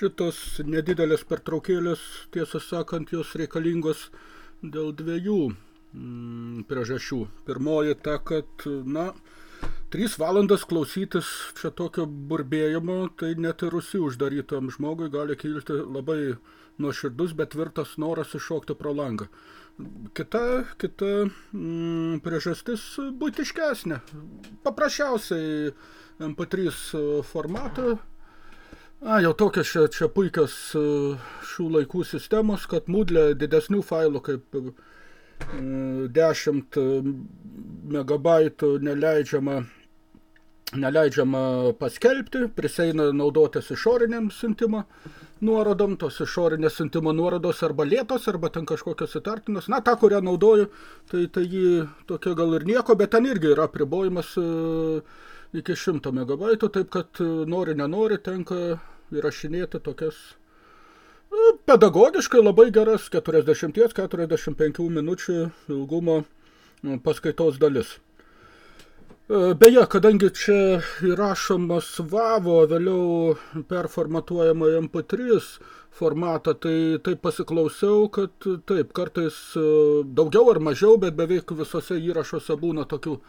šitos nedidelės pertraukėlės, tiesą sakant, jos reikalingos dėl dviejų mm, priežasčių. Pirmoji ta, kad, na, trys valandas klausytis čia tokio burbėjimo, tai net ir rusi uždarytam žmogui gali kilti labai nuoširdus, bet tvirtas noras iššokti pro langą. Kita, kita mm, priežastis būtiškesnė. Paprasčiausiai MP3 formatą A, jau tokios čia, čia puikios e, šių laikų sistemos, kad Moodle didesnių failų kaip 10 e, megabaitų neleidžiama, neleidžiama paskelbti, priseina naudotis išoriniam siuntimo nuorodom, tos išorinės siuntimo nuorodos arba lėtos, arba ten kažkokios įtartinos. Na, tą, kurią naudoju, tai, tai jį tokia gal ir nieko, bet ten irgi yra pribojimas uh, iki 100 megabaitų, taip kad e, nori, nenori, tenka įrašinėti tokias e, pedagogiškai labai geras 40-45 minučių ilgumo e, paskaitos dalis. Beje, kadangi čia įrašomas VAVO, vėliau performatuojama MP3 formatą, tai taip pasiklausiau, kad taip, kartais daugiau ar mažiau, bet beveik visose įrašuose būna tokių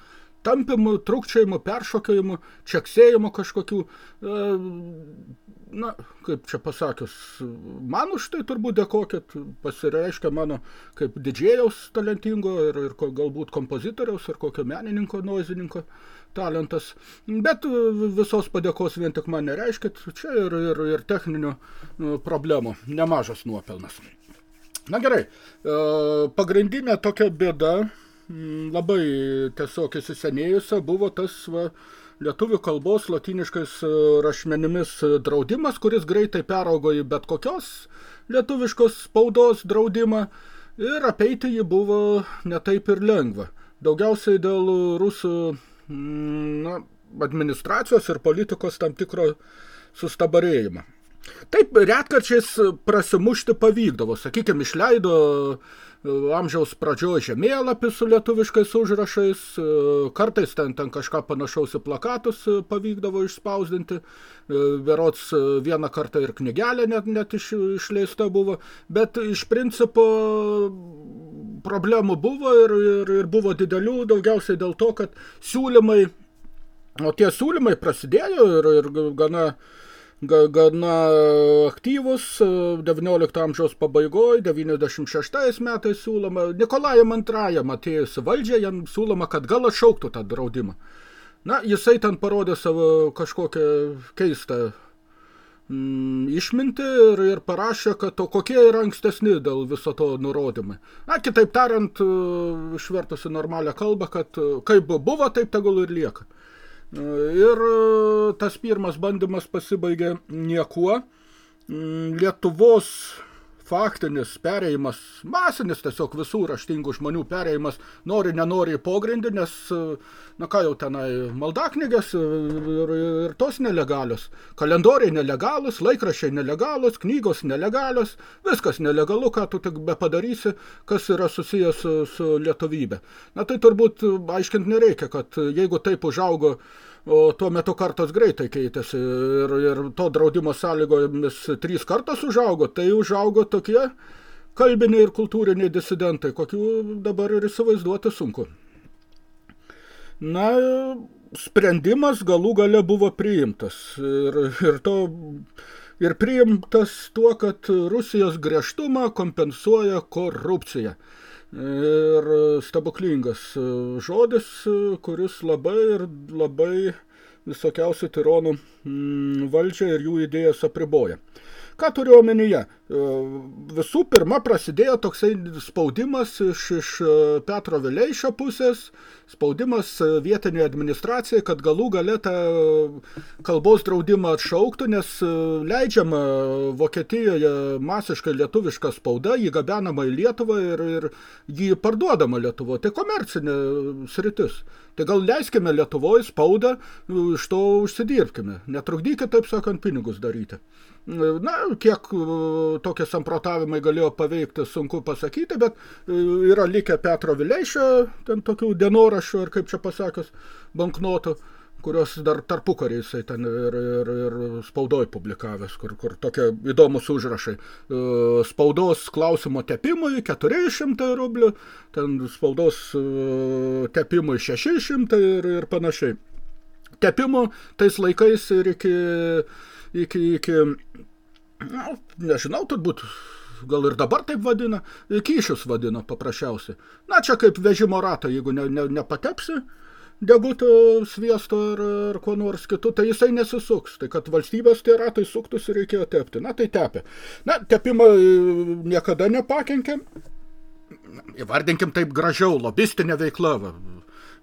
tampimų, trukčiojimų, peršokėjimų, čeksėjimų kažkokių, e, na, kaip čia pasakius, man už tai turbūt dėkokit, pasireiškia mano kaip didžėjaus talentingo ir, ir galbūt kompozitoriaus ir kokio menininko, noizininko talentas, bet visos padėkos vien tik man nereiškit, čia ir, ir, ir techninių e, problemų, nemažas nuopelnas. Na gerai, e, pagrindinė tokia bėda, labai tiesiog įsisenėjusią buvo tas va, lietuvių kalbos latiniškais e, rašmenimis draudimas, kuris greitai peraugo į bet kokios lietuviškos spaudos draudimą ir apeiti jį buvo netaip ir lengva. Daugiausiai dėl rusų mm, na, administracijos ir politikos tam tikro sustabarėjimo. Taip, retkarčiais prasimušti pavykdavo. Sakykime, išleido amžiaus pradžioje žemėlapį su lietuviškais užrašais, e, kartais ten, ten kažką panašaus į plakatus e, pavykdavo išspausdinti, e, verots vieną kartą ir knygelė net, net iš, išleista buvo, bet iš principo problemų buvo ir, ir, ir buvo didelių, daugiausiai dėl to, kad siūlymai, o tie siūlymai prasidėjo ir, ir gana gana aktyvus 19 amžiaus pabaigoje, 96 metais siūloma, Nikolajam antrajam atėjus valdžią, jam siūloma, kad gal atšauktų tą draudimą. Na, jisai ten parodė savo kažkokią keistą mm, išminti ir, ir parašė, kad o kokie yra ankstesni dėl viso to nurodymai. Na, kitaip tariant, išvertusi normalią kalbą, kad kaip buvo, taip tegul ir lieka. Ir e, tas pirmas bandymas pasibaigė niekuo. Mm, Lietuvos faktinis perėjimas, masinis tiesiog visų raštingų žmonių perėjimas, nori, nenori pogrindį, nes, na ką jau tenai, maldaknygės ir, ir tos nelegalios, kalendoriai nelegalus, laikrašiai nelegalus, knygos nelegalios, viskas nelegalu, ką tu tik be padarysi, kas yra susijęs su, su lietuvybė. Na tai turbūt aiškint nereikia, kad jeigu taip užaugo o tuo metu kartos greitai keitėsi ir, ir to draudimo sąlygomis trys kartos užaugo, tai užaugo tokie kalbiniai ir kultūriniai disidentai, kokių dabar ir įsivaizduoti sunku. Na, sprendimas galų gale buvo priimtas. Ir, ir to ir priimtas tuo, kad Rusijos griežtumą kompensuoja korupcija ir stebuklingas žodis, kuris labai ir labai visokiausių tironų mm, valdžią ir jų idėjas apriboja. Ką turiu omenyje? E, visų pirma, prasidėjo toksai spaudimas iš, iš e, Petro Vileišio pusės, spaudimas e, vietiniai administracijai, kad galų gale tą kalbos draudimą atšauktų, nes leidžiama Vokietijoje masiškai lietuviška spauda, jį gabenama į Lietuvą ir, ir jį parduodama Lietuvoje. Tai komercinė sritis. Tai gal leiskime Lietuvoje spaudą, iš to užsidirbkime. Netrukdykite, taip sakant, pinigus daryti. Na, kiek tokie samprotavimai galėjo paveikti, sunku pasakyti, bet e, yra likę Petro Vileišio, ten tokių dienoraščių, ar kaip čia pasakius, banknotų, kurios dar tarpukarį jisai ten ir, ir, ir spaudoj publikavęs, kur, kur tokie įdomus užrašai. E, spaudos klausimo tepimui 400 rublių, ten spaudos e, tepimui 600 ir, ir panašiai. Tepimo tais laikais ir iki, iki, iki na, nežinau, turbūt gal ir dabar taip vadina, kyšius vadina paprasčiausiai. Na, čia kaip vežimo ratą, jeigu ne, ne, nepatepsi, deguto, sviesto ar, ar ko nors kitų, tai jisai nesisuks. Tai kad valstybės tie ratai suktųsi reikėjo tepti. Na, tai tepė. Na, tepimą e, niekada nepakenkė. Įvardinkim taip gražiau, lobistinė veikla. Va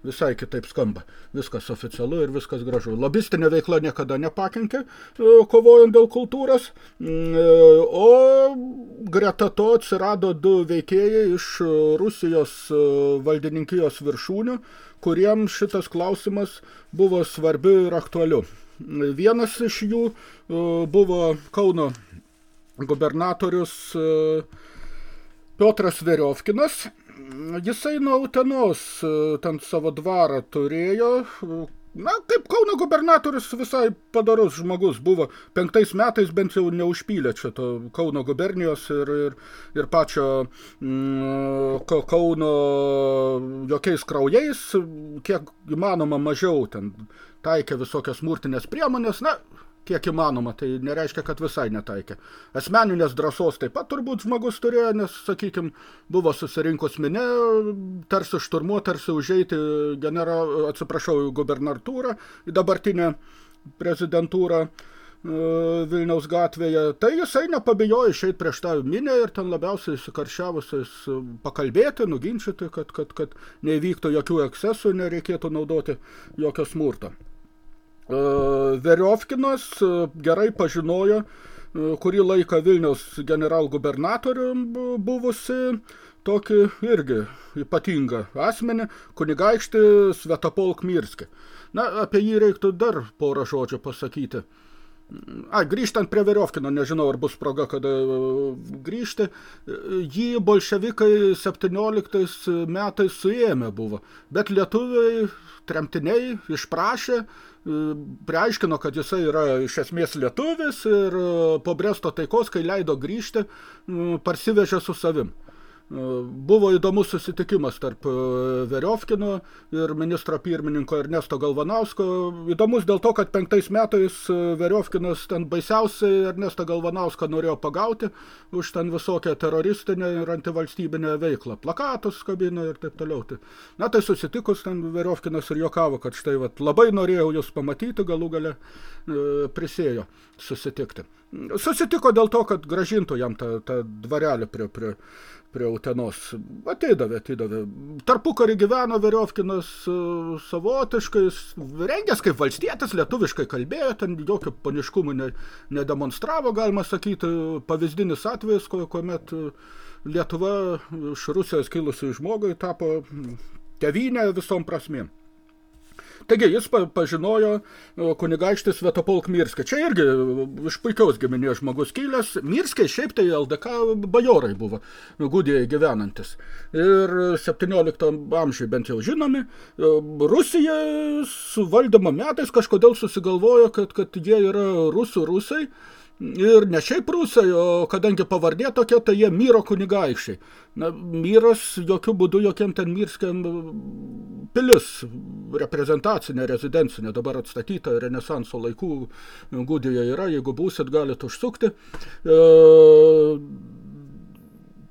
visai kitaip skamba. Viskas oficialu ir viskas gražu. Lobistinė veikla niekada nepakenkė, e, kovojant dėl kultūros, mm, e, o greta to atsirado du veikėjai iš Rusijos valdininkijos viršūnių, kuriems šitas klausimas buvo svarbi ir aktualiu. Vienas iš jų e, buvo Kauno gubernatorius e, Piotras Veriovkinas. Jisai nuo Utenos e, ten savo dvarą turėjo, Na, kaip Kauno gubernatorius visai padarus žmogus buvo. Penktais metais bent jau neužpylė čia to Kauno gubernijos ir, ir, ir pačio mm, Kauno jokiais kraujais, kiek įmanoma mažiau ten taikė visokias smurtinės priemonės. Na, kiek įmanoma, tai nereiškia, kad visai netaikė. Asmeninės drąsos taip pat turbūt žmogus turėjo, nes, sakykime, buvo susirinkus minė, tarsi šturmuo, tarsi užeiti genera, atsiprašau, gubernatūrą, dabartinę prezidentūrą e, Vilniaus gatvėje, tai jisai nepabijojo išeiti prieš tą minę ir ten labiausiai įsikaršiavusiais pakalbėti, nuginčyti, kad, kad, kad neįvyktų jokių ekscesų, nereikėtų naudoti jokio smurto. E, Veriovkinas e, gerai pažinojo e, kurį laiką Vilniaus generalgubernatorių buvusi tokį irgi ypatingą asmenį, kunigaikštį Svetopolk Mirskį. Na, apie jį reiktų dar porą žodžių pasakyti. A, grįžtant prie Veriovkino, nežinau, ar bus proga, kada grįžti, jį bolševikai 17 metais suėmė buvo, bet lietuviai tremtiniai išprašė, priaiškino, kad jisai yra iš esmės lietuvis ir po Bresto taikos, kai leido grįžti, parsivežė su savim. Buvo įdomus susitikimas tarp e, Veriovkino ir ministro pirmininko Ernesto Galvanausko. Įdomus dėl to, kad penktais metais e, Veriovkinas ten baisiausiai Ernesto Galvanauską norėjo pagauti už ten visokią teroristinę ir antivalstybinę veiklą. Plakatus kabino ir taip toliau. Tai, na tai susitikus ten Veriovkinas ir jokavo, kad štai vat, labai norėjau jūs pamatyti, galų gale e, prisėjo susitikti. Susitiko dėl to, kad gražintų jam tą, tą dvarelį prie, prie prie Utenos. Ateidavė, ateidavė. Tarpukarį gyveno Veriovkinas e, savotiškai, rengęs kaip valstietis, lietuviškai kalbėjo, ten jokių paniškumų ne, nedemonstravo, galima sakyti, pavyzdinis atvejis, kuomet Lietuva iš Rusijos kilusių žmogui tapo tevinė visom prasmėm. Taigi, jis pažinojo kunigaikštis Svetopolk Mirskį. Čia irgi iš puikiaus giminės žmogus kilęs. Mirskiai šiaip tai LDK bajorai buvo, gudėje gyvenantis. Ir 17 amžiui bent jau žinomi. Rusija su valdymo metais kažkodėl susigalvojo, kad, kad jie yra rusų rusai. Ir ne šiaip rusai, o kadangi pavardė tokia, tai jie myro kunigaikščiai. Na, myras jokių būdų jokiem ten mirskiam pilis, reprezentacinė, rezidencinė, dabar atstatyta renesanso laikų gudėje yra, jeigu būsit, galite užsukti. E,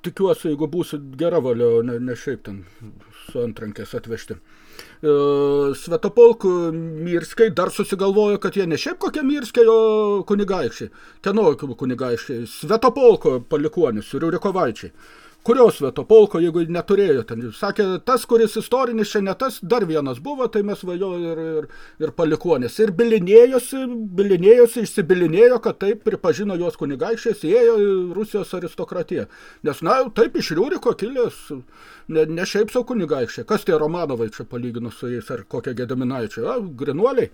tikiuosi, jeigu būsit gera valia, ne, ne šiaip ten su antrankės atvežti. E, Svetopolkų Mirskai dar susigalvojo, kad jie ne šiaip kokie Mirskai, o kunigaikščiai. Kieno kunigaikščiai? Svetopolko palikuonis, Riurikovaičiai kurio Svetopolko, jeigu neturėjo ten. Sakė, tas, kuris istorinis čia ne tas, dar vienas buvo, tai mes vajo ir, ir, ir palikuonės. Ir bilinėjosi, bilinėjosi, išsibilinėjo, kad taip pripažino jos kunigaikščiais, įėjo Rusijos aristokratiją. Nes, na, taip iš Riuriko kilęs, ne, ne šiaip savo kunigaikščiai. Kas tie Romanovai čia palyginus su jais, ar kokie Gedaminaičiai, a, grinuoliai.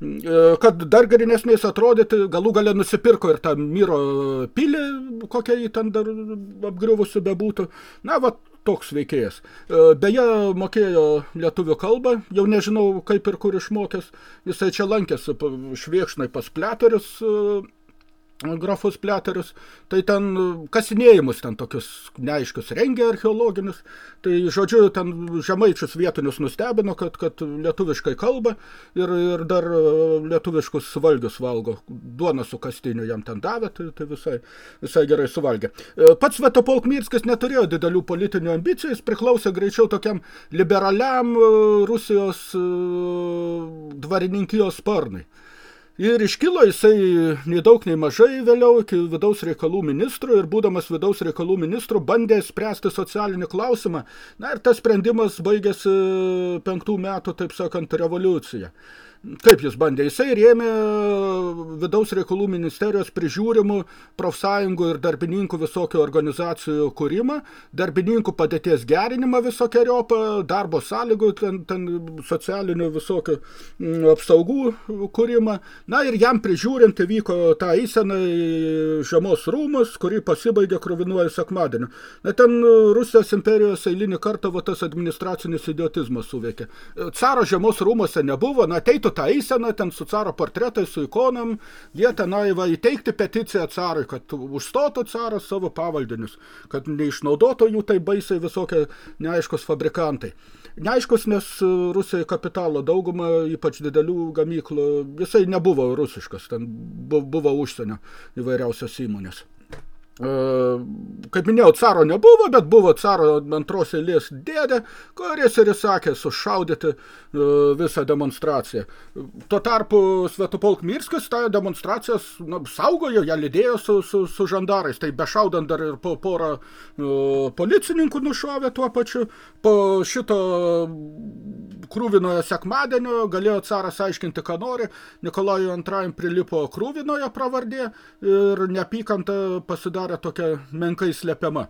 E, kad dar gerinesniais atrodyti, galų gale nusipirko ir tą Myro pilį, kokia jį ten dar apgriuvusi bebūtų būtų. Na, va, toks veikėjas. Beje, mokėjo lietuvių kalbą, jau nežinau kaip ir kur išmokęs. Jisai čia lankėsi šviekšnai pas pleterius grafus pleterius, tai ten kasinėjimus ten tokius neaiškius rengia archeologinius, tai žodžiu, ten žemaičius vietinius nustebino, kad, kad lietuviškai kalba ir, ir dar lietuviškus valgius valgo, duona su kastiniu jam ten davė, tai, tai visai, visai gerai suvalgė. Pats Svetopolk Mirskis neturėjo didelių politinių ambicijų, jis priklausė greičiau tokiam liberaliam Rusijos dvarininkijos sparnai. Ir iškilo jisai nei daug, nei mažai vėliau iki vidaus reikalų ministro ir būdamas vidaus reikalų ministru bandė spręsti socialinį klausimą. Na ir tas sprendimas baigėsi penktų metų, taip sakant, revoliucija. Kaip jis bandė? Jisai rėmė vidaus reikalų ministerijos prižiūrimų profsąjungų ir darbininkų visokių organizacijų kūrimą, darbininkų padėties gerinimą visokiojopą, darbo sąlygų, ten, ten socialinių visokių mm, apsaugų kūrimą. Na ir jam prižiūrint vyko tą įseną į žemos rūmus, kurį pasibaigė krovinuoju sekmadieniu. Na ten Rusijos imperijos eilinį kartą va, tas administracinis idiotizmas suveikė. Caro žemos rūmose nebuvo, na ateitų tą eiseną, ten su caro portretai, su ikonom, jie tenai va įteikti peticiją carui, kad užstotų caras savo pavaldinius, kad neišnaudotų jų tai baisiai visokie neaiškus fabrikantai. Neaiškus, nes Rusijai kapitalo daugumą, ypač didelių gamyklų, jisai nebuvo rusiškas, ten buvo užsienio įvairiausios įmonės. Kaip minėjau, caro nebuvo, bet buvo caro antros eilės dėdė, kuris ir įsakė sušaudyti visą demonstraciją. Tuo tarpu Svetopolk Mirskis tą demonstraciją na, saugojo, ją lydėjo su, su, su žandarais, tai bešaudant dar ir po porą policininkų nušovė tuo pačiu. Po šito krūvinojo sekmadienio galėjo caras aiškinti, ką nori. Nikolajui antrajam prilipo krūvinoje pravardė ir neapykanta pasidarė tokia menkai slepiama.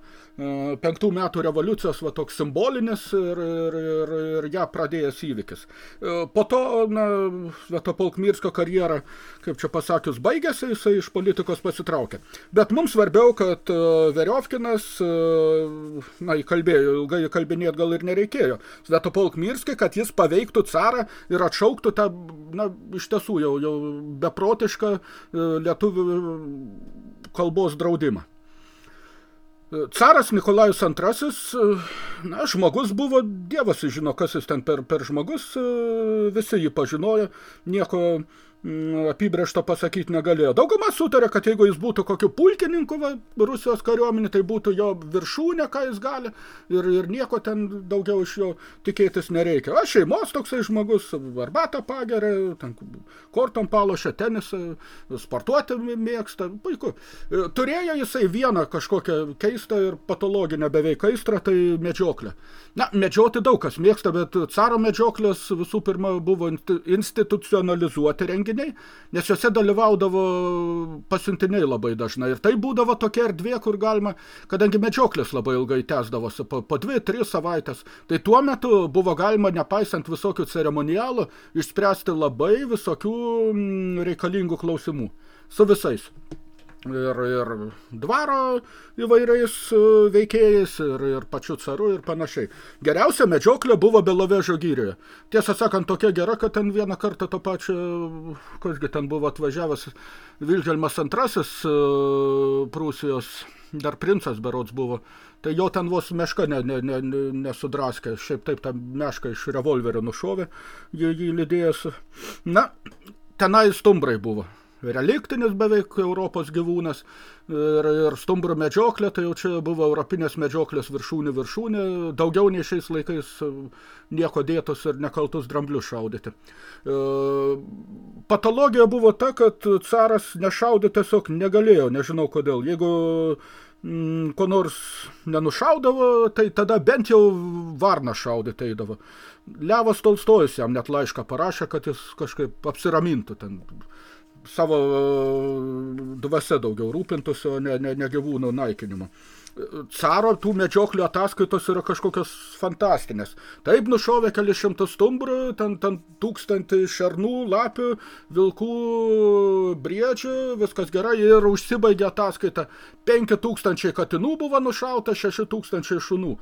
Penktų metų revoliucijos va toks simbolinis ir, ir, ir, ir ją pradėjęs įvykis. Po to, na, Svetopolk Mirsko karjera, kaip čia pasakius, baigėsi, jisai iš politikos pasitraukė. Bet mums svarbiau, kad Veriovkinas, na, įkalbėjo, ilgai įkalbinėt gal ir nereikėjo. Svetopolk Mirski, kad jis paveiktų carą ir atšauktų tą, na, iš tiesų jau, jau beprotišką lietuvių kalbos draudimą. Caras Nikolajus II, na, žmogus buvo, dievas žino, kas jis ten per, per žmogus, visi jį pažinojo, nieko apibrėžto pasakyti negalėjo. Dauguma sutarė, kad jeigu jis būtų kokiu pulkininku va, Rusijos kariuomenė, tai būtų jo viršūnė, ką jis gali, ir, ir nieko ten daugiau iš jo tikėtis nereikia. O šeimos toksai žmogus, arbatą pageria, ten kortom palošia tenisą, sportuoti mėgsta, puiku. Turėjo jisai vieną kažkokią keistą ir patologinę beveik aistrą, tai medžioklę. Na, medžioti daug kas mėgsta, bet caro medžioklės visų pirma buvo institucionalizuoti renginiai renginiai, nes juose dalyvaudavo pasiuntiniai labai dažnai. Ir tai būdavo tokia erdvė, kur galima, kadangi medžioklės labai ilgai tęsdavosi, po, po dvi, tris savaitės, tai tuo metu buvo galima, nepaisant visokių ceremonialų, išspręsti labai visokių mm, reikalingų klausimų. Su visais ir, ir dvaro įvairiais e, veikėjais, ir, ir pačiu caru ir panašiai. Geriausia medžioklė buvo Belovežo gyrioje. Tiesą sakant, tokia gera, kad ten vieną kartą to pačio, kasgi ten buvo atvažiavęs Vilhelmas II e, Prūsijos, dar princas berods buvo, tai jo ten vos meška ne, ne, ne, nesudraskė, šiaip taip tą mešką iš revolverio nušovė, jį, jį lydėjęs. Na, tenai stumbrai buvo reliktinis beveik Europos gyvūnas ir, ir stumbrų medžioklė, tai jau čia buvo europinės medžioklės viršūnė viršūnė, daugiau nei šiais laikais nieko dėtus ir nekaltus dramblius šaudyti. E, patologija buvo ta, kad caras nešaudyti tiesiog negalėjo, nežinau kodėl. Jeigu mm, ko nors nenušaudavo, tai tada bent jau varną šaudyti eidavo. Levas Tolstojus jam net laišką parašė, kad jis kažkaip apsiramintų ten savo dvasia daugiau rūpintųsi, o ne, ne, ne gyvūnų naikinimu. Caro tų medžioklių ataskaitos yra kažkokios fantastinės. Taip nušovė keli šimtus stumbrų, ten, ten tūkstantį šernų, lapių, vilkų, briedžių, viskas gerai ir užsibaigė ataskaita. 5 tūkstančiai katinų buvo nušauta, 6 tūkstančiai šunų.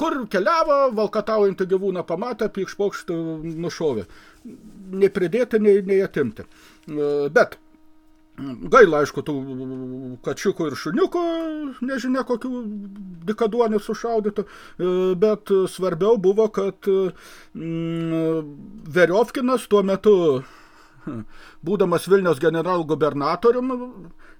Kur keliavo, valkataujantį gyvūną pamatė, pykšpokštį nušovė. Nei pridėti, nei, nei atimti. Bet Gaila, aišku, tų kačiukų ir šuniukų, nežinia kokių dikaduonių sušaudytų, e, bet svarbiau buvo, kad mm, Veriovkinas tuo metu, būdamas Vilniaus general gubernatorium,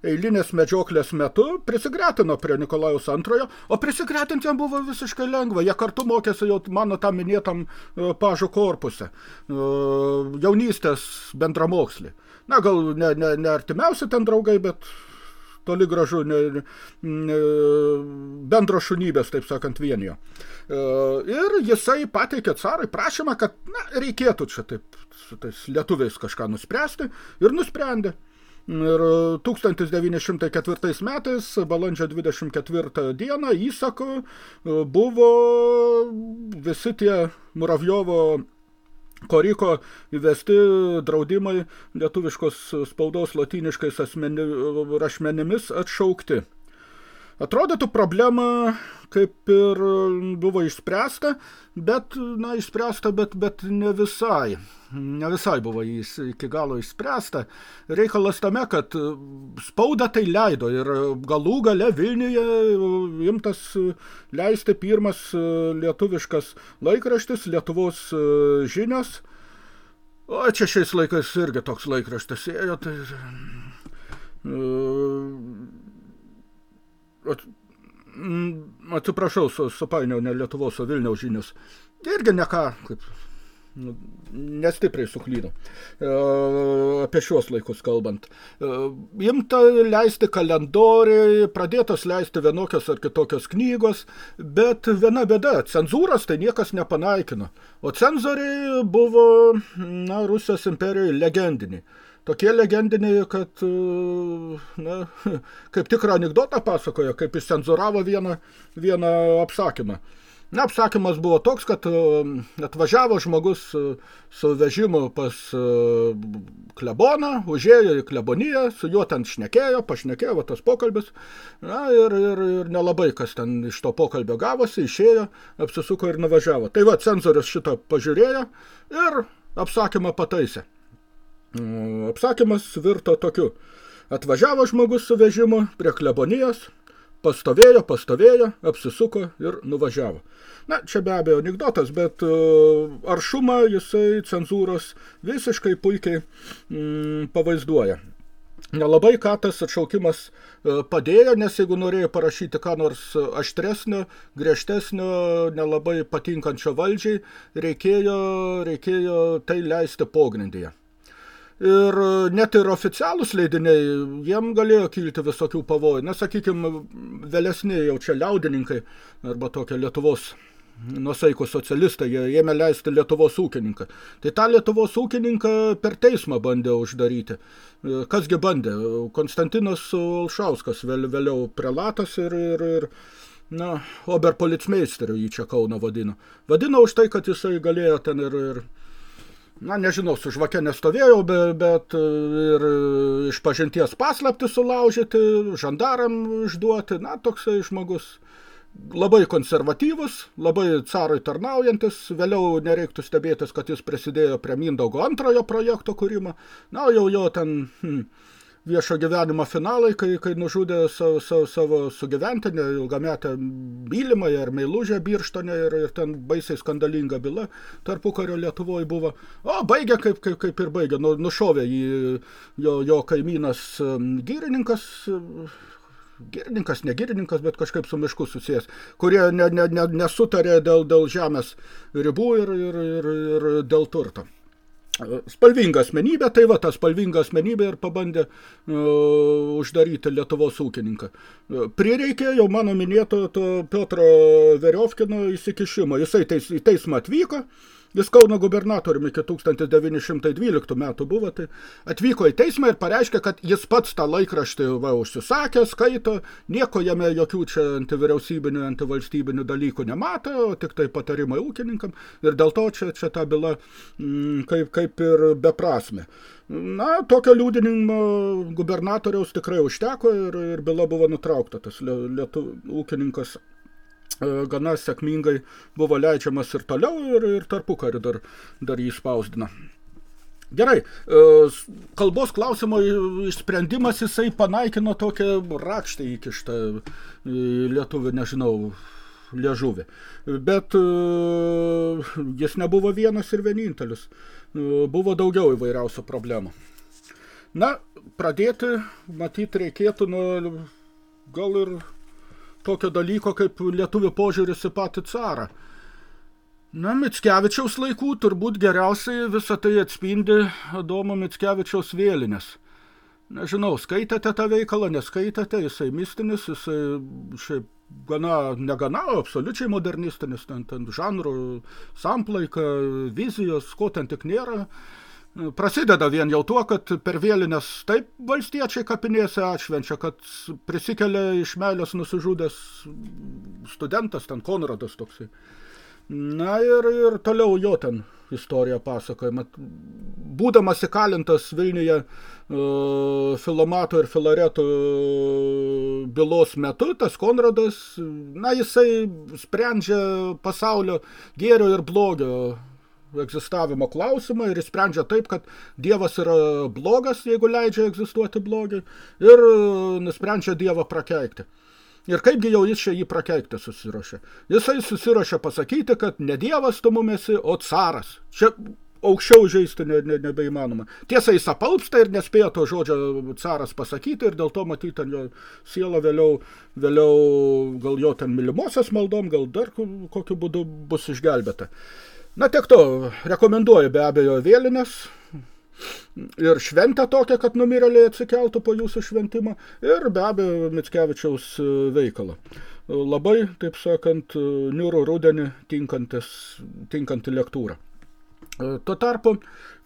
eilinės medžioklės metu prisigretino prie Nikolajaus antrojo, o prisigretinti jam buvo visiškai lengva. Jie kartu mokėsi jau mano tam minėtam e, pažo korpuse, e, jaunystės bendramokslį na, gal ne, ne, ne artimiausi ten draugai, bet toli gražu ne, ne, bendro šunybės, taip sakant, vienijo. E, ir jisai pateikė carai prašymą, kad na, reikėtų čia taip su tais lietuviais kažką nuspręsti ir nusprendė. Ir 1904 metais, balandžio 24 dieną, įsaku buvo visi tie Muravjovo Koriko įvesti draudimai lietuviškos spaudos latiniškais asmeni, rašmenimis atšaukti. Atrodytų problema kaip ir buvo išspręsta, bet, na, išspręsta, bet, bet ne visai. Ne visai buvo jis iki galo išspręsta. Reikalas tame, kad spauda tai leido ir galų gale Vilniuje imtas leisti pirmas lietuviškas laikraštis, Lietuvos žinios. O čia šiais laikais irgi toks laikraštis ėjo, tai atsiprašau, su, supainiau ne Lietuvos, o Vilniaus žinios. Irgi ne ką, kaip, nu, nestipriai suklydau. E, apie šios laikus kalbant. E, imta leisti kalendoriai, pradėtos leisti vienokios ar kitokios knygos, bet viena bėda, cenzūros tai niekas nepanaikino. O cenzoriai buvo, na, Rusijos imperijai legendiniai tokie legendiniai, kad, e, na, kaip tikrą anegdotą pasakojo, kaip jis cenzuravo vieną, vieną apsakymą. Na, apsakymas buvo toks, kad e, atvažiavo žmogus e, su vežimu pas kleboną, užėjo į kleboniją, su juo ten šnekėjo, pašnekėjo va, tas pokalbis, na, ir, ir, ir nelabai kas ten iš to pokalbio gavosi, išėjo, apsisuko ir nuvažiavo. Tai va, cenzorius šitą pažiūrėjo ir apsakymą pataisė. Apsakymas virto tokiu. Atvažiavo žmogus su vežimu prie klebonijos, pastovėjo, pastovėjo, apsisuko ir nuvažiavo. Na, čia be abejo anegdotas, bet uh, aršumą jisai cenzūros visiškai puikiai mm, pavaizduoja. Nelabai ką tas atšaukimas uh, padėjo, nes jeigu norėjo parašyti ką nors aštresnio, griežtesnio, nelabai patinkančio valdžiai, reikėjo, reikėjo tai leisti pogrindyje. Ir e, net ir oficialūs leidiniai, jiem galėjo kilti visokių pavojų. Na, sakykime, vėlesni jau čia liaudininkai arba tokie Lietuvos nusaikų socialistai, jie ėmė leisti Lietuvos ūkininką. Tai tą Lietuvos ūkininką per teismą bandė uždaryti. E, kasgi bandė? Konstantinas Olšauskas, vėl, vėliau prelatas ir, ir, ir na, oberpolicmeisteriu jį čia Kauno vadino. Vadino už tai, kad jisai galėjo ten ir, ir na, nežinau, su žvake nestovėjau, bet, bet ir iš pažinties paslapti sulaužyti, žandaram išduoti, na, toksai žmogus labai konservatyvus, labai carui tarnaujantis, vėliau nereiktų stebėtis, kad jis prisidėjo prie Mindaugo antrojo projekto kūrimo, na, jau jo ten... Hmm, viešo gyvenimo finalai, kai, kai nužudė savo, savo, savo sugyventinę, ilgametę mylimąją ar meilužę birštonę ir, ir ten baisiai skandalinga byla tarpukario Lietuvoje buvo. O, baigė kaip, kaip, kaip ir baigė, nu, nušovė jį jo, jo kaimynas gyrininkas, girininkas, ne girininkas, bet kažkaip su mišku susijęs, kurie ne, ne, ne, nesutarė dėl, dėl žemės ribų ir, ir, ir, ir dėl turto spalvinga asmenybė, tai va ta spalvinga asmenybė ir pabandė uh, uždaryti Lietuvos ūkininką. Uh, prireikė jau mano minėto to Piotro Veriovkino įsikišimo. Jisai teis, į teismą atvyko, Jis Kauno gubernatoriumi iki 1912 metų buvo, tai atvyko į teismą ir pareiškė, kad jis pats tą laikraštį va, užsisakė, skaito, nieko jame jokių čia antivyriausybinių, antivalstybinių dalykų nemato, tik tai patarimai ūkininkam ir dėl to čia, čia ta byla mm, kaip, kaip ir beprasme. Na, tokio liūdinimo gubernatoriaus tikrai užteko ir, ir byla buvo nutraukta. Tas lietu, ūkininkas gana sėkmingai buvo leidžiamas ir toliau ir, ir tarpukariu dar, dar jį spausdina. Gerai, e, kalbos klausimo išsprendimas jisai panaikino tokią rakštą įkištą lietuvių, nežinau, liežuvį. Bet e, jis nebuvo vienas ir vienintelis. Buvo daugiau įvairiausių problemų. Na, pradėti, matyti, reikėtų nuo gal ir tokio dalyko kaip lietuvių požiūris į patį carą. Na, Mickevičiaus laikų turbūt geriausiai visą tai atspindi Adomo Mickevičiaus vėlinės. Nežinau, skaitėte tą veikalą, neskaitėte, jisai mistinis, jisai šiaip gana, negana, absoliučiai modernistinis, ten, ten žanrų, samplaika, vizijos, ko ten tik nėra. Prasideda vien jau tuo, kad per vėlinės taip valstiečiai kapinėse atšvenčia, kad prisikelia iš meilės nusižudęs studentas, ten Konradas toksai. Na ir, ir toliau jo ten istorija pasakojama. Būdamas įkalintas Vilniuje uh, Filomato ir Filareto bylos metu, tas Konradas, na, jisai sprendžia pasaulio gėrio ir blogio egzistavimo klausimą ir sprendžia taip, kad Dievas yra blogas, jeigu leidžia egzistuoti blogiui, ir e, nusprendžia Dievą prakeikti. Ir kaipgi jau jis čia jį prakeikti susiruošė. Jisai susiruošė pasakyti, kad ne Dievas tu mumėsi, o caras. Čia aukščiau žaisti ne, ne, nebeįmanoma. Tiesa, jis apalpsta ir nespėjo to žodžio caras pasakyti ir dėl to matyti ten jo siela vėliau, vėliau gal jo ten mylimosios maldom, gal dar kokiu būdu bus išgelbėta. Na, tiek to, rekomenduoju be abejo vėlinės ir šventę tokią, kad numirėliai atsikeltų po jūsų šventimą ir be abejo Mickevičiaus e, veikalą. Labai, taip sakant, e, niūrų rudenį tinkanti lektūra. E, tuo tarpu,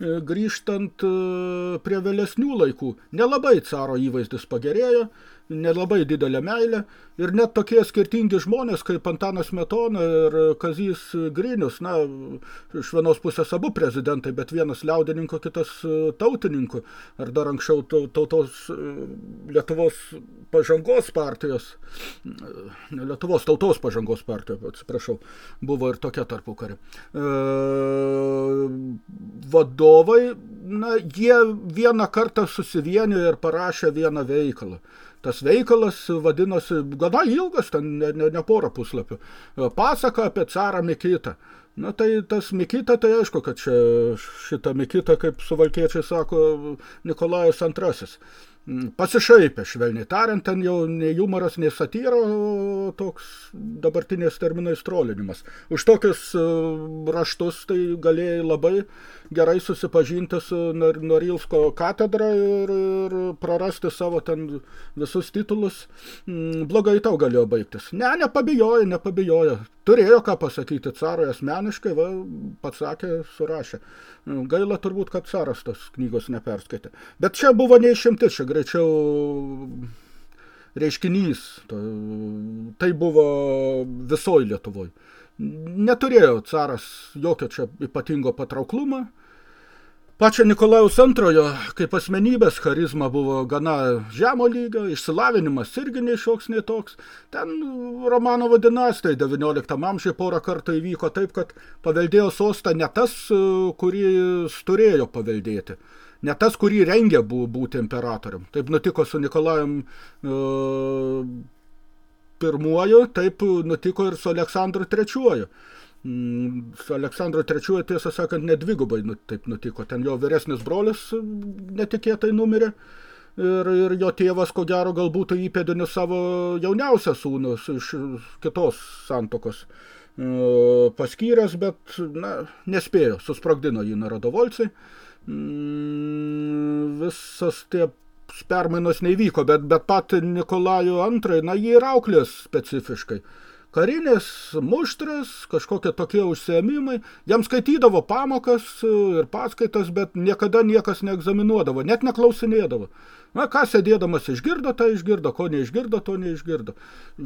grįžtant prie vėlesnių laikų, nelabai caro įvaizdis pagerėjo, nelabai didelę meilę ir net tokie skirtingi žmonės kaip Antanas Metona ir Kazys Grinius, na, iš vienos pusės abu prezidentai, bet vienas liaudininko, kitas tautininkų, ar dar anksčiau tautos Lietuvos pažangos partijos, ne Lietuvos tautos pažangos partija, atsiprašau, buvo ir tokia tarpukarė. E, vadovai, na, jie vieną kartą susivienijo ir parašė vieną veikalą. Tas veikalas vadinosi, gana ilgas, ten ne, ne, ne porą puslapių. Pasaka apie carą Mikitą. Na tai tas Mikita, tai aišku, kad čia šitą Mikitą, kaip suvalkiečiai sako, Nikolajus antrasis. Mm, pasišaipė, švelniai tariant, ten jau nei humoras, nei satyra, toks dabartinės terminais trolinimas. Už tokius e, raštus tai galėjai labai gerai susipažinti su Norilsko katedra ir, ir prarasti savo ten visus titulus. Mm, blogai tau galėjo baigtis. Ne, nepabijojo, nepabijojo. Turėjo ką pasakyti carui asmeniškai, va, pats sakė, surašė. Gaila turbūt, kad caras tos knygos neperskaitė. Bet čia buvo neišimtis, čia greičiau reiškinys. Tai buvo visoj Lietuvoj. Neturėjo caras jokio čia ypatingo patrauklumo. Pačio Nikolajaus antrojo, kaip asmenybės, charizma buvo gana žemo lygio, išsilavinimas irgi nei šioks, nei toks. Ten Romanovo dinastai 19 amžiuje porą kartų įvyko taip, kad paveldėjo sostą ne tas, kurį turėjo paveldėti. Ne tas, kurį rengė būti imperatorium. Taip nutiko su Nikolajum e, pirmuoju, taip nutiko ir su Aleksandru trečiuoju. Mm, Aleksandro III, tiesą sakant, net dvigubai nu, taip nutiko. Ten jo vyresnis brolis netikėtai numirė. Ir, ir jo tėvas, ko gero, galbūt įpėdinių savo jauniausią sūnus iš kitos santokos e, paskyręs, bet na, nespėjo, susprogdino jį Narodovolcai. Mm, visas tie permainos neįvyko, bet, bet pat Nikolajų antrąjį, na, jį ir auklės specifiškai karinės muštras, kažkokie tokie užsiemimai. Jam skaitydavo pamokas ir paskaitas, bet niekada niekas neegzaminuodavo, net neklausinėdavo. Na, ką sėdėdamas išgirdo, tai išgirdo, ko neišgirdo, to neišgirdo.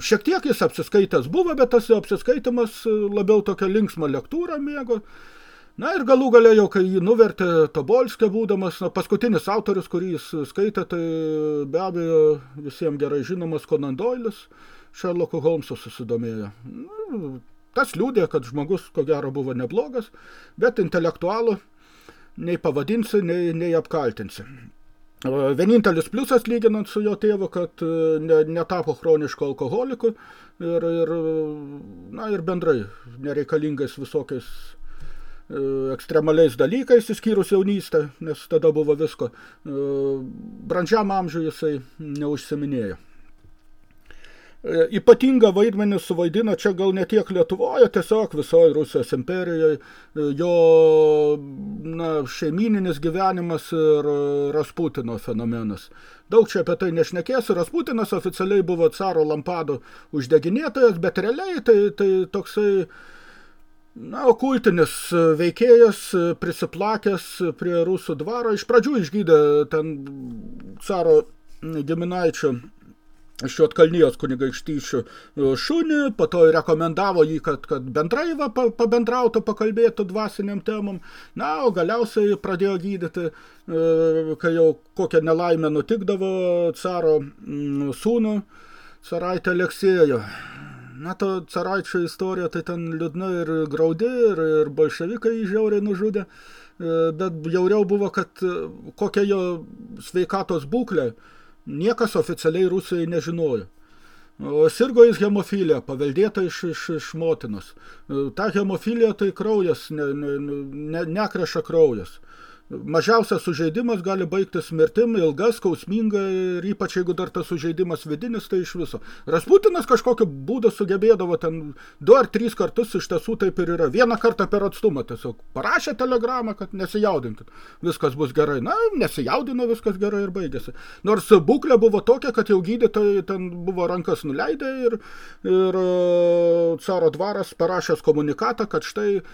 Šiek tiek jis apsiskaitęs buvo, bet tas apsiskaitimas labiau tokia linksma lektūra mėgo. Na ir galų galę jau, kai jį nuvertė Tobolskė būdamas, na, paskutinis autorius, kurį jis skaitė, tai be abejo visiems gerai žinomas Conan Doilis, Sherlocku Holmesu susidomėjo. Nu, tas liūdė, kad žmogus, ko gero, buvo neblogas, bet intelektualų nei pavadinsi, nei, nei apkaltinsi. Vienintelis pliusas lyginant su jo tėvu, kad e, ne, netapo chronišku alkoholiku ir, ir, na, ir bendrai nereikalingais visokiais e, ekstremaliais dalykais, įskyrus jaunystę, nes tada buvo visko. E, brandžiam amžiui jisai neužsiminėjo. E, ypatingą vaidmenį suvaidino čia gal ne tiek Lietuvoje, tiesiog visoje Rusijos imperijoje, jo na, šeimininis gyvenimas ir Rasputino fenomenas. Daug čia apie tai nešnekėsiu, Rasputinas oficialiai buvo caro lampadų uždeginėtojas, bet realiai tai, tai toksai na, okultinis veikėjas, prisiplakęs prie rusų dvaro, iš pradžių išgydė ten caro giminaičių iš Jotkalnijos kunigaikštyšių e, šunį, po to rekomendavo jį, kad, kad bendrai va, pabendrautų, pakalbėtų dvasiniam temam. Na, o galiausiai pradėjo gydyti, e, kai jau kokią nelaimę nutikdavo caro mm, sūnų, caraitę Aleksėjo. Na, to caraičio istorija tai ten liūdna ir graudi, ir, ir bolševikai žiauriai nužudė, e, bet jauriau buvo, kad kokia jo sveikatos būklė, niekas oficialiai Rusijai nežinojo. Sirgo jis hemofilija, paveldėta iš, iš, iš motinos. Ta hemofilija tai kraujas, ne, ne, ne, nekreša kraujas. Mažiausias sužeidimas gali baigtis mirtim, ilga, skausminga ir ypač jeigu dar tas sužeidimas vidinis, tai iš viso. Rasputinas kažkokiu būdu sugebėdavo ten du ar trys kartus iš tiesų taip ir yra. Vieną kartą per atstumą tiesiog parašė telegramą, kad nesijaudinkit, viskas bus gerai. Na, nesijaudino, viskas gerai ir baigėsi. Nors būklė buvo tokia, kad jau gydytojai ten buvo rankas nuleidę ir, ir e, caro dvaras parašęs komunikatą, kad štai e,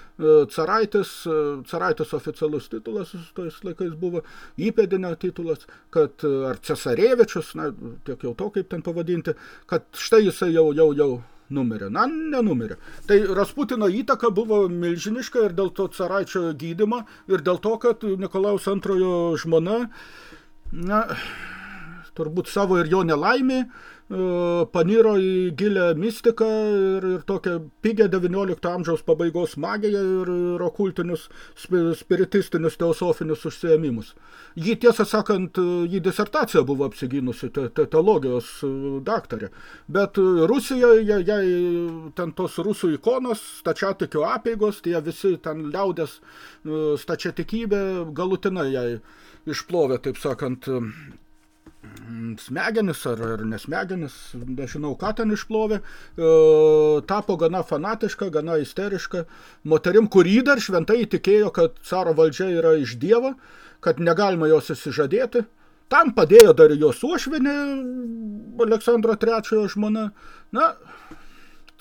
caraitis, e, caraitis oficialus titulas tais laikais buvo įpėdinio titulas, kad ar Cesarevičius, na, tiek jau to, kaip ten pavadinti, kad štai jisai jau, jau, jau numirė. Na, nenumirė. Tai Rasputino įtaka buvo milžiniška ir dėl to caraičio gydymo, ir dėl to, kad Nikolaus antrojo žmona, na, turbūt savo ir jo nelaimė, E, paniro į gilę mistiką ir, ir tokią pigę 19 amžiaus pabaigos magiją ir, ir okultinius spiritistinius teosofinius užsiėmimus. Jį, tiesą sakant, jį disertaciją buvo apsigynusi te, te, teologijos e, daktarė, bet Rusijoje, jai ten tos rusų ikonos, stačiatikių apeigos, tie visi ten liaudės e, stačiatikybė galutinai jai išplovė, taip sakant, smegenis ar, ar nesmegenis, nežinau ką ten išplovė, e, tapo gana fanatiška, gana isteriška moterim, kurį dar šventai įtikėjo, kad caro valdžia yra iš dievo, kad negalima jos įsižadėti. Tam padėjo dar jos uošvinė, Aleksandro III žmona. Na,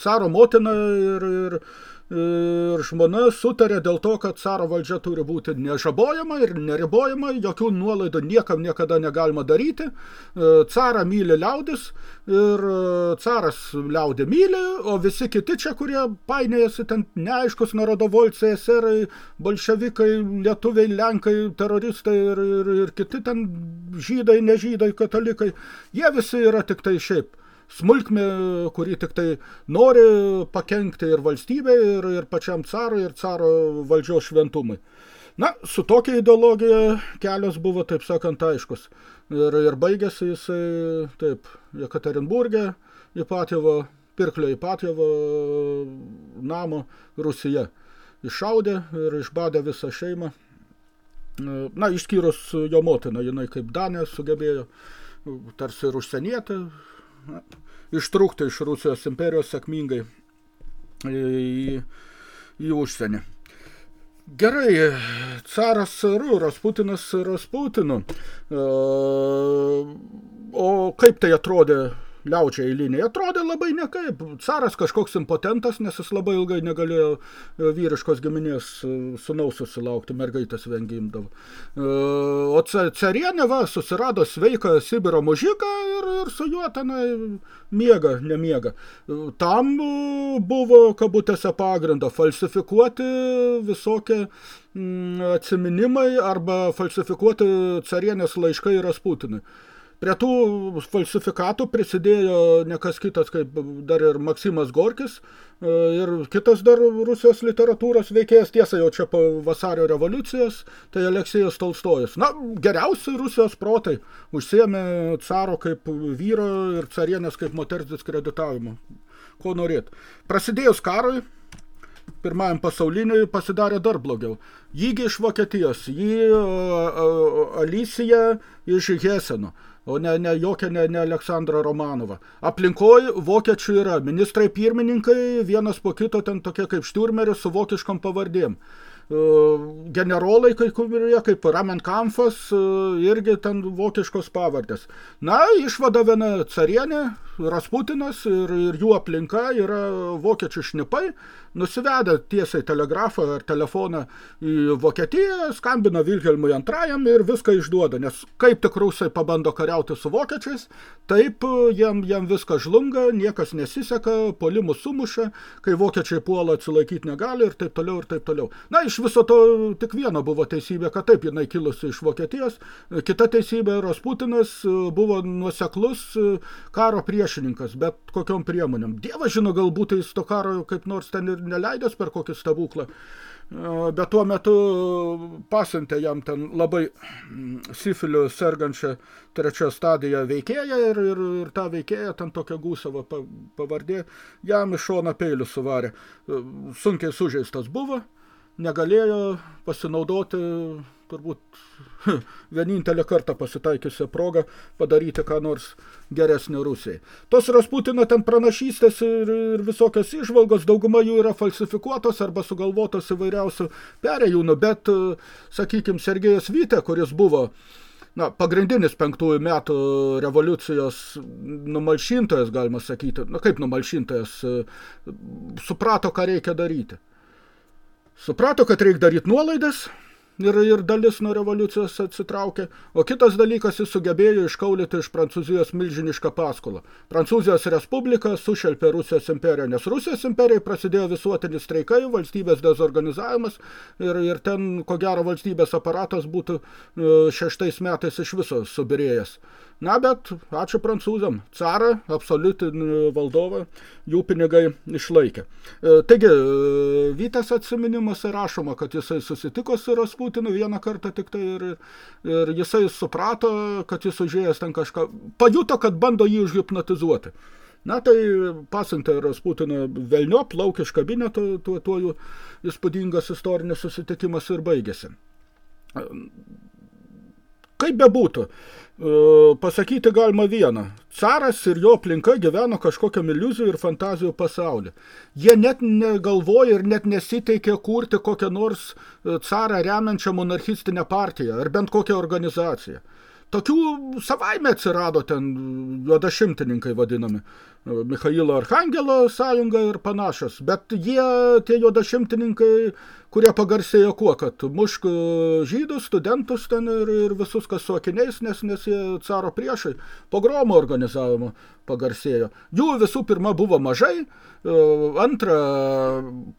caro motina ir, ir ir žmona sutarė dėl to, kad caro valdžia turi būti nežabojama ir neribojama, jokių nuolaidų niekam niekada negalima daryti. E, carą myli liaudis ir e, caras liaudė myli, o visi kiti čia, kurie painėjasi ten neaiškus narodovolciai, eserai, bolševikai, lietuviai, lenkai, teroristai ir, ir, ir kiti ten žydai, nežydai, katalikai, jie visi yra tik tai šiaip smulkmė, kuri tik tai nori pakenkti ir valstybei, ir, ir pačiam carui, ir caro valdžios šventumui. Na, su tokia ideologija kelias buvo, taip sakant, aiškus. Ir, ir baigėsi jisai, taip, Jekaterinburgė, Ipatjevo, pirklio Ipatjevo namo Rusija. Iššaudė ir išbadė visą šeimą. Na, išskyrus jo motiną, jinai kaip Danė sugebėjo, tarsi ir užsienietė, ištrūkti iš Rusijos imperijos sėkmingai į, į užsienį. Gerai, caras Rūras, Putinas Rasputinu. E, o kaip tai atrodė liaučiai eiliniai atrodė labai nekaip. Caras kažkoks impotentas, nes jis labai ilgai negalėjo e, vyriškos giminės e, sunaus susilaukti, mergaitės vengi imdavo. O carienė va, susirado sveiką Sibiro mužiką ir, ir su juo tenai miega, nemiega. Tam buvo kabutėse pagrindo falsifikuoti visokie atsiminimai arba falsifikuoti carienės laiškai Rasputinui. Prie tų falsifikatų prisidėjo ne kas kitas, kaip dar ir Maksimas Gorkis e, ir kitas dar Rusijos literatūros veikėjas, tiesa jau čia po vasario revoliucijos, tai Aleksėjas Tolstojus. Na, geriausi Rusijos protai užsiemė caro kaip vyro ir carienės kaip moters diskreditavimo. Ko norėt. Prasidėjus karui, pirmajam pasauliniui pasidarė dar blogiau. Jįgi iš Vokietijos, jį Alicija iš Heseno o ne, ne jokia ne, ne Aleksandra Romanova. Aplinkoj vokiečių yra ministrai pirmininkai, vienas po kito ten tokie kaip Šturmeris su vokiškom pavardėm. E, generolai kai kurie, kaip Ramenkamfas, e, irgi ten vokiškos pavardės. Na, išvada viena carienė, Rasputinas ir, ir jų aplinka yra vokiečių šnipai, nusivedę tiesiai telegrafą ar telefoną į Vokietiją, skambina Vilhelmui antrajam ir viską išduoda, nes kaip tik rusai pabando kariauti su vokiečiais, taip jam, jam viskas žlunga, niekas nesiseka, polimus sumuša, kai vokiečiai puola atsilaikyti negali ir taip toliau ir taip toliau. Na, iš viso to tik viena buvo teisybė, kad taip jinai kilusi iš Vokietijos, kita teisybė Rasputinas buvo nuoseklus karo prie priešininkas, bet kokiom priemonėm. Dievas žino, galbūt jis to karo kaip nors ten ir neleidęs per kokį stebuklą, bet tuo metu pasintė jam ten labai mm, sifiliu sergančią trečią stadiją veikėją ir, ir, ir tą veikėją ten tokia gūsava pavardė, jam iš šoną peilių suvarė. Sunkiai sužeistas buvo, negalėjo pasinaudoti turbūt vienintelį kartą pasitaikiusią progą padaryti ką nors geresnio Rusijai. Tos Rasputino ten pranašystės ir, ir visokios išvalgos, dauguma jų yra falsifikuotos arba sugalvotos įvairiausių perėjūnų, bet, sakykime, Sergėjas Vytė, kuris buvo na, pagrindinis penktųjų metų revoliucijos numalšintojas, galima sakyti, na kaip numalšintojas, suprato, ką reikia daryti. Suprato, kad reikia daryti nuolaidas, ir, ir dalis nuo revoliucijos atsitraukė, o kitas dalykas jis sugebėjo iškaulyti iš Prancūzijos milžinišką paskolą. Prancūzijos Respublika sušelpė Rusijos imperiją, nes Rusijos imperijai prasidėjo visuotinis streikai, valstybės dezorganizavimas ir, ir ten, ko gero, valstybės aparatas būtų e, šeštais metais iš viso subirėjęs. Na, bet ačiū prancūzam, carą, absoliutinį valdovą, jų pinigai išlaikė. E, taigi, e, Vytas atsiminimas rašoma, kad jisai susitiko su Rasputinu vieną kartą tik tai ir, ir jisai suprato, kad jis užėjęs ten kažką, pajuto, kad bando jį užhipnotizuoti. Na, tai pasintė Rasputiną velniop, lauk iš kabineto, tuo, tuo jų įspūdingas istorinis susitikimas ir baigėsi. Kaip bebūtų, e, pasakyti galima vieną. Caras ir jo aplinka gyveno kažkokiam iliuzijų ir fantazijų pasaulį. Jie net negalvoja ir net nesiteikė kurti kokią nors e, carą remiančią monarchistinę partiją ar bent kokią organizaciją. Tokių savaime atsirado ten juodašimtininkai vadinami. Michailo Archangelo sąjunga ir panašas. Bet jie, tie juodašimtininkai, kurie pagarsėjo kuo, kad mušk žydus, studentus ten ir, ir visus, kas su akiniais, nes, nes jie caro priešai, pogromo organizavimo pagarsėjo. Jų visų pirma buvo mažai, e, antra,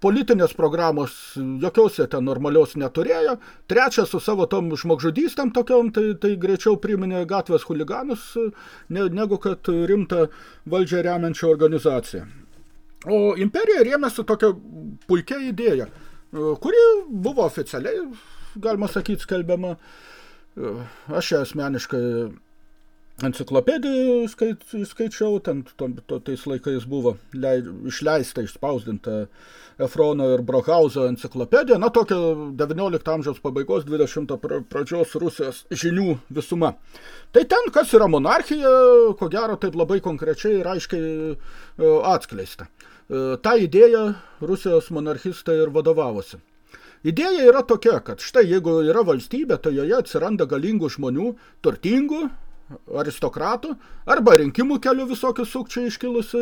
politinės programos jokios jie ten normalios neturėjo, trečia, su savo tom žmogžudystėm tokiom, tai, tai greičiau priminė gatvės huliganus, ne, negu kad rimta valdžia remiančią organizaciją. O imperija rėmėsi tokia puikia idėja, kuri buvo oficialiai, galima sakyti, skelbiama. Aš ją asmeniškai enciklopediją skait, skaičiau, ten to, to, tais laikais buvo leid, išleista, išspausdinta Efrono ir Brohauzo enciklopedija, na tokia 19 amžiaus pabaigos 20 pradžios Rusijos žinių visuma. Tai ten, kas yra monarchija, ko gero taip labai konkrečiai ir aiškiai e, atskleista. E, ta idėja Rusijos monarchistai ir vadovavosi. Idėja yra tokia, kad štai jeigu yra valstybė, tai joje atsiranda galingų žmonių, turtingų, aristokratų, arba rinkimų kelių visokių sukčiai iškilusi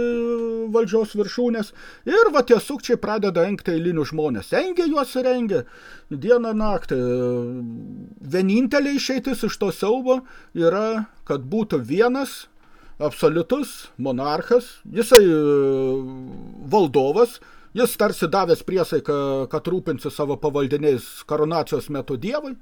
valdžios viršūnės. Ir va tie sukčiai pradeda engti eilinių žmonės. Engia juos ir engia dieną naktį. Vienintelė išeitis iš to siaubo yra, kad būtų vienas absoliutus monarchas, jisai valdovas, jis tarsi davęs priesaiką, kad rūpinsi savo pavaldiniais karonacijos metu dievui,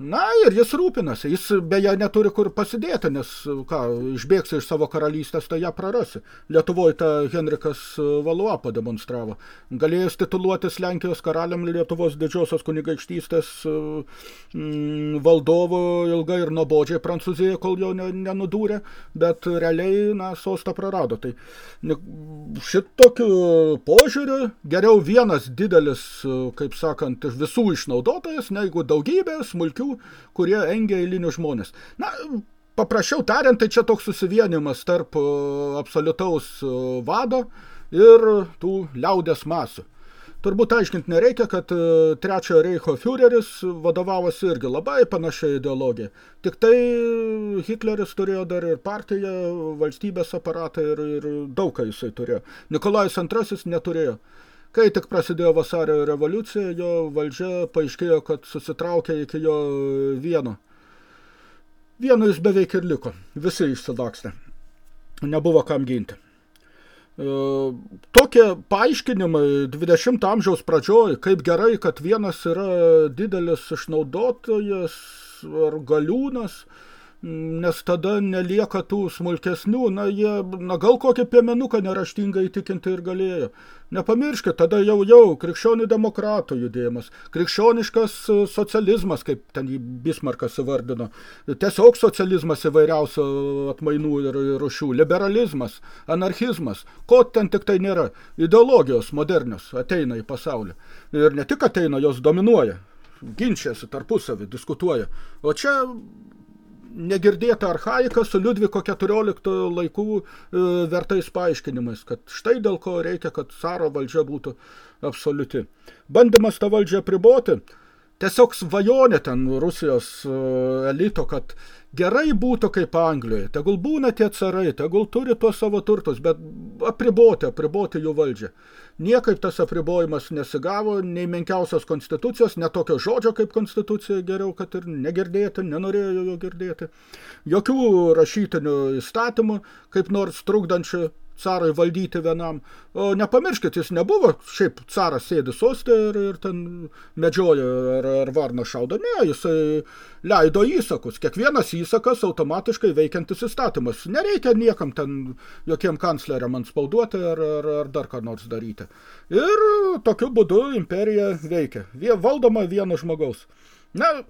Na ir jis rūpinasi, jis beje neturi kur pasidėti, nes ką, išbėgsi iš savo karalystės, tai ją prarasi. Lietuvoje tą Henrikas Valua pademonstravo. Galėjęs tituluotis Lenkijos karaliam Lietuvos didžiosios kunigaikštystės mm, valdovu ilgai ir nuobodžiai Prancūzijoje, kol jo nenudūrė, bet realiai, na, sostą prarado. Tai šitokiu požiūriu geriau vienas didelis, kaip sakant, visų išnaudotojas, negu daugybė smulkių tokių, kurie engia eilinius žmonės. Na, paprasčiau tariant, tai čia toks susivienimas tarp absoliutaus vado ir tų liaudės masių. Turbūt aiškinti nereikia, kad e, trečiojo reicho Führeris vadovavosi irgi labai panašiai ideologija. Tik tai Hitleris turėjo dar ir partiją, valstybės aparatą ir, ir daug ką jisai turėjo. Nikolajus II neturėjo. Kai tik prasidėjo vasario revoliucija, jo valdžia paaiškėjo, kad susitraukė iki jo vieno. Vienu jis beveik ir liko. Visi išsilakstė. Nebuvo kam ginti. E, tokie paaiškinimai 20 amžiaus pradžioj, kaip gerai, kad vienas yra didelis išnaudotojas ar galiūnas – nes tada nelieka tų smulkesnių, na, jie, na, gal kokį piemenuką neraštingai įtikinti ir galėjo. Nepamirškit, tada jau jau krikščionių demokratų judėjimas, krikščioniškas e, socializmas, kaip ten jį Bismarkas įvardino, tiesiog socializmas įvairiausio atmainų ir rušių, liberalizmas, anarchizmas, ko ten tik tai nėra, ideologijos modernios ateina į pasaulį. Ir ne tik ateina, jos dominuoja, ginčiasi tarpusavį, diskutuoja. O čia negirdėta archaika su Liudviko 14 laikų e, vertais paaiškinimais, kad štai dėl ko reikia, kad caro valdžia būtų absoliuti. Bandymas tą valdžią priboti, tiesiog svajonė ten Rusijos e, elito, kad gerai būtų kaip Anglijoje, tegul būna tie carai, tegul turi tuos savo turtus, bet apriboti, apriboti jų valdžią. Niekaip tas apribojimas nesigavo, nei menkiausios konstitucijos, netokio žodžio kaip konstitucija, geriau, kad ir negirdėti, nenorėjo jo girdėti. Jokių rašytinių įstatymų, kaip nors trukdančių carai valdyti vienam. O nepamirškit, jis nebuvo, šiaip caras sėdi sostė ir, ir ten medžioja ar, ar varna šaudo. Ne, jisai leido įsakus. Kiekvienas įsakas automatiškai veikiantis įstatymas. Nereikia niekam ten jokiem kancleriam ant spauduoti ar, ar, ar dar ką nors daryti. Ir tokiu būdu imperija veikia. Valdoma vieno žmogaus. Na,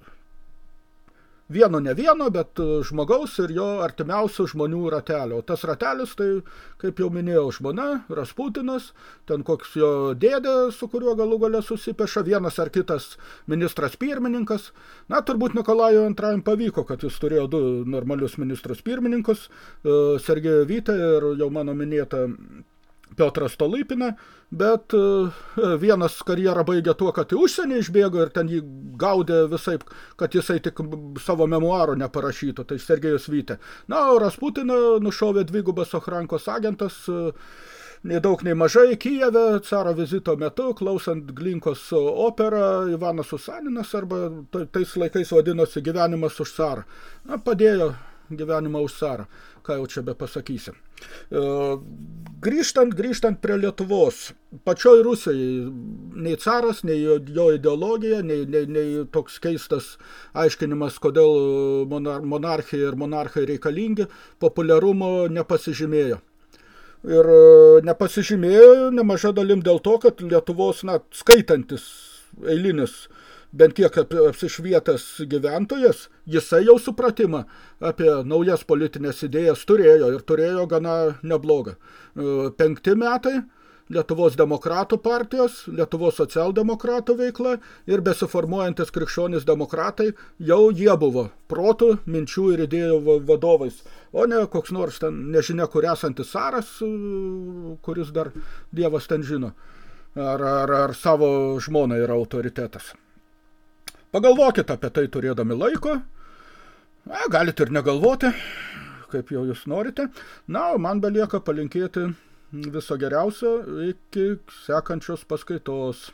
vieno ne vieno, bet e, žmogaus ir jo artimiausių žmonių ratelio. Tas ratelis, tai, kaip jau minėjau, žmona, Rasputinas, ten koks jo dėdė, su kuriuo galų gale susipeša, vienas ar kitas ministras pirmininkas. Na, turbūt Nikolajų antrajam pavyko, kad jis turėjo du normalius ministrus pirmininkus, e, Sergejų Vytą ir jau mano minėtą Piotras Tolypina, bet e, vienas karjerą baigė tuo, kad į užsienį išbėgo ir ten jį gaudė visai, kad jisai tik savo memuarų neparašytų, tai Sergejus Vytė. Na, o Rasputiną nušovė dvigubas Ochrankos agentas, e, nei daug, nei mažai, Kijeve, caro vizito metu, klausant Glinkos operą, Ivanas Usaninas, arba tais laikais vadinosi gyvenimas už carą. Na, padėjo gyvenimą už carą, ką jau čia be pasakysim. E, grįžtant, grįžtant prie Lietuvos, pačioj Rusijai nei caras, nei jo, ideologija, nei, nei, nei toks keistas aiškinimas, kodėl monar, monarchija ir monarchai reikalingi, populiarumo nepasižymėjo. Ir e, nepasižymėjo nemaža dalim dėl to, kad Lietuvos, na, skaitantis eilinis bent kiek apsišvietęs gyventojas, jisai jau supratimą apie naujas politinės idėjas turėjo ir turėjo gana neblogą. E, penkti metai Lietuvos demokratų partijos, Lietuvos socialdemokratų veikla ir besiformuojantis krikščionis demokratai, jau jie buvo protų, minčių ir idėjų vadovais, o ne koks nors ten nežinia kur esantis saras, e, kuris dar Dievas ten žino, ar, ar, ar savo žmona yra autoritetas. Pagalvokit apie tai turėdami laiko. Na, galite ir negalvoti, kaip jau jūs norite. Na, o man belieka palinkėti viso geriausio iki sekančios paskaitos.